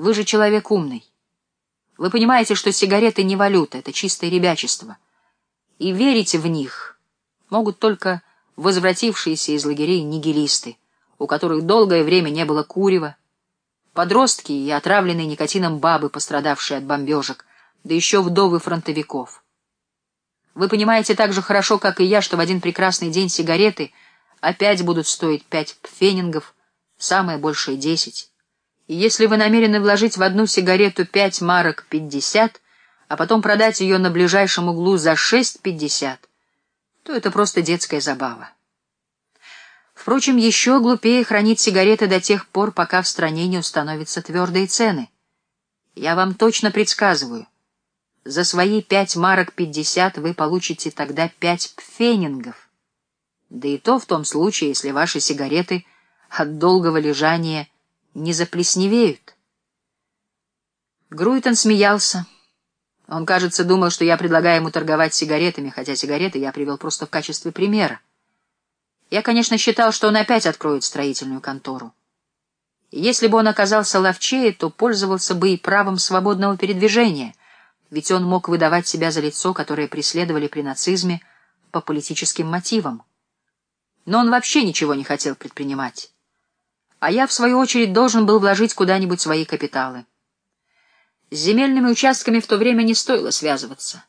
Вы же человек умный. Вы понимаете, что сигареты не валюта, это чистое ребячество. И верите в них могут только возвратившиеся из лагерей нигилисты, у которых долгое время не было курева, подростки и отравленные никотином бабы, пострадавшие от бомбежек, да еще вдовы фронтовиков. Вы понимаете так же хорошо, как и я, что в один прекрасный день сигареты опять будут стоить пять пфенингов, самое большее десять. И если вы намерены вложить в одну сигарету пять марок пятьдесят, а потом продать ее на ближайшем углу за шесть пятьдесят, то это просто детская забава. Впрочем, еще глупее хранить сигареты до тех пор, пока в стране не установятся твердые цены. Я вам точно предсказываю, за свои пять марок пятьдесят вы получите тогда пять пфенингов. Да и то в том случае, если ваши сигареты от долгого лежания не заплесневеют. Груйтон смеялся. Он, кажется, думал, что я предлагаю ему торговать сигаретами, хотя сигареты я привел просто в качестве примера. Я, конечно, считал, что он опять откроет строительную контору. если бы он оказался ловчее, то пользовался бы и правом свободного передвижения, ведь он мог выдавать себя за лицо, которое преследовали при нацизме по политическим мотивам. Но он вообще ничего не хотел предпринимать. А я, в свою очередь, должен был вложить куда-нибудь свои капиталы. С земельными участками в то время не стоило связываться.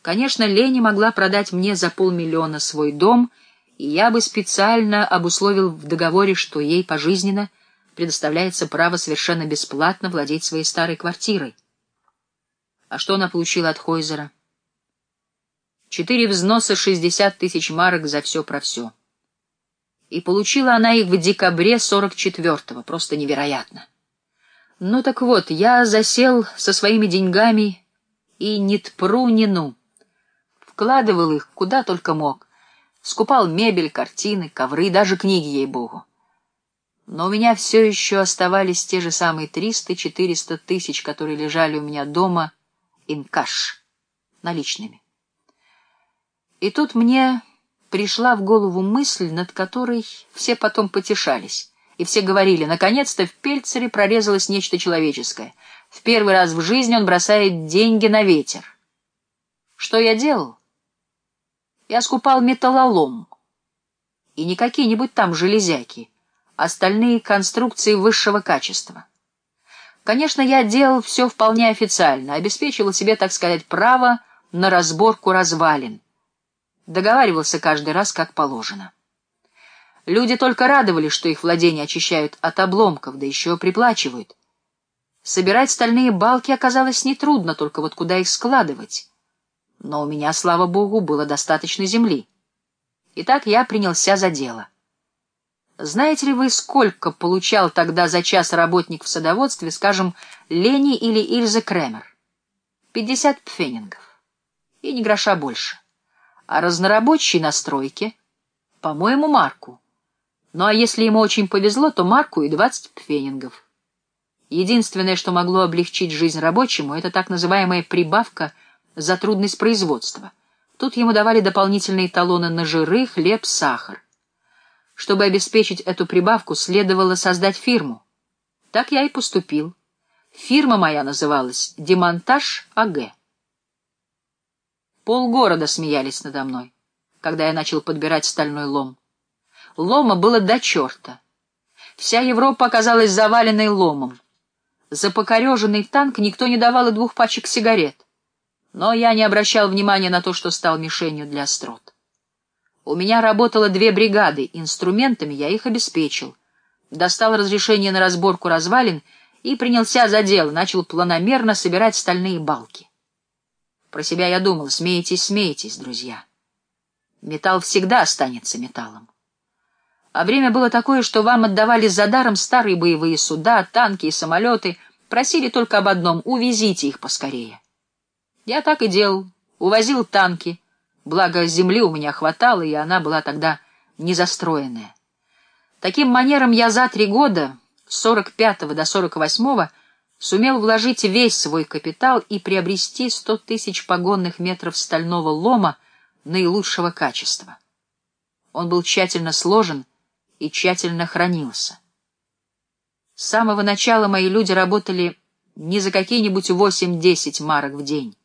Конечно, Лени могла продать мне за полмиллиона свой дом, и я бы специально обусловил в договоре, что ей пожизненно предоставляется право совершенно бесплатно владеть своей старой квартирой. А что она получила от Хойзера? Четыре взноса, шестьдесят тысяч марок за все про все. И получила она их в декабре сорок четвертого, просто невероятно. Ну так вот, я засел со своими деньгами и ни тпру, ни ну. Вкладывал их куда только мог. Скупал мебель, картины, ковры, даже книги, ей-богу. Но у меня все еще оставались те же самые триста-четыреста тысяч, которые лежали у меня дома инкаш, наличными. И тут мне пришла в голову мысль, над которой все потом потешались. И все говорили, наконец-то в Пельцере прорезалось нечто человеческое. В первый раз в жизни он бросает деньги на ветер. Что я делал? Я скупал металлолом. И не какие-нибудь там железяки, остальные конструкции высшего качества. Конечно, я делал все вполне официально, обеспечивал себе, так сказать, право на разборку развалин. Договаривался каждый раз, как положено. Люди только радовались, что их владения очищают от обломков, да еще приплачивают. Собирать стальные балки оказалось нетрудно, только вот куда их складывать. Но у меня, слава богу, было достаточно земли. Итак, я принялся за дело. Знаете ли вы, сколько получал тогда за час работник в садоводстве, скажем, Лени или Ильза Кремер? Пятьдесят пфенингов. И ни гроша больше. А разнорабочий на стройке, по-моему, марку. Ну а если ему очень повезло, то марку и двадцать пфенингов. Единственное, что могло облегчить жизнь рабочему, это так называемая прибавка за трудность производства. Тут ему давали дополнительные талоны на жиры, хлеб, сахар. Чтобы обеспечить эту прибавку, следовало создать фирму. Так я и поступил. Фирма моя называлась «Демонтаж АГ». Полгорода смеялись надо мной, когда я начал подбирать стальной лом. Лома было до черта. Вся Европа оказалась заваленной ломом. За покореженный танк никто не давал и двух пачек сигарет. Но я не обращал внимания на то, что стал мишенью для острот. У меня работало две бригады, инструментами я их обеспечил. Достал разрешение на разборку развалин и принялся за дело, начал планомерно собирать стальные балки. Про себя я думал, смеетесь, смеетесь, друзья. Металл всегда останется металлом. А время было такое, что вам отдавали за даром старые боевые суда, танки и самолеты, просили только об одном — увезите их поскорее. Я так и делал, увозил танки, благо земли у меня хватало, и она была тогда незастроенная. Таким манером я за три года, с 45 до 48 сумел вложить весь свой капитал и приобрести 100 тысяч погонных метров стального лома наилучшего качества. Он был тщательно сложен, и тщательно хранился. С самого начала мои люди работали не за какие-нибудь восемь-десять марок в день.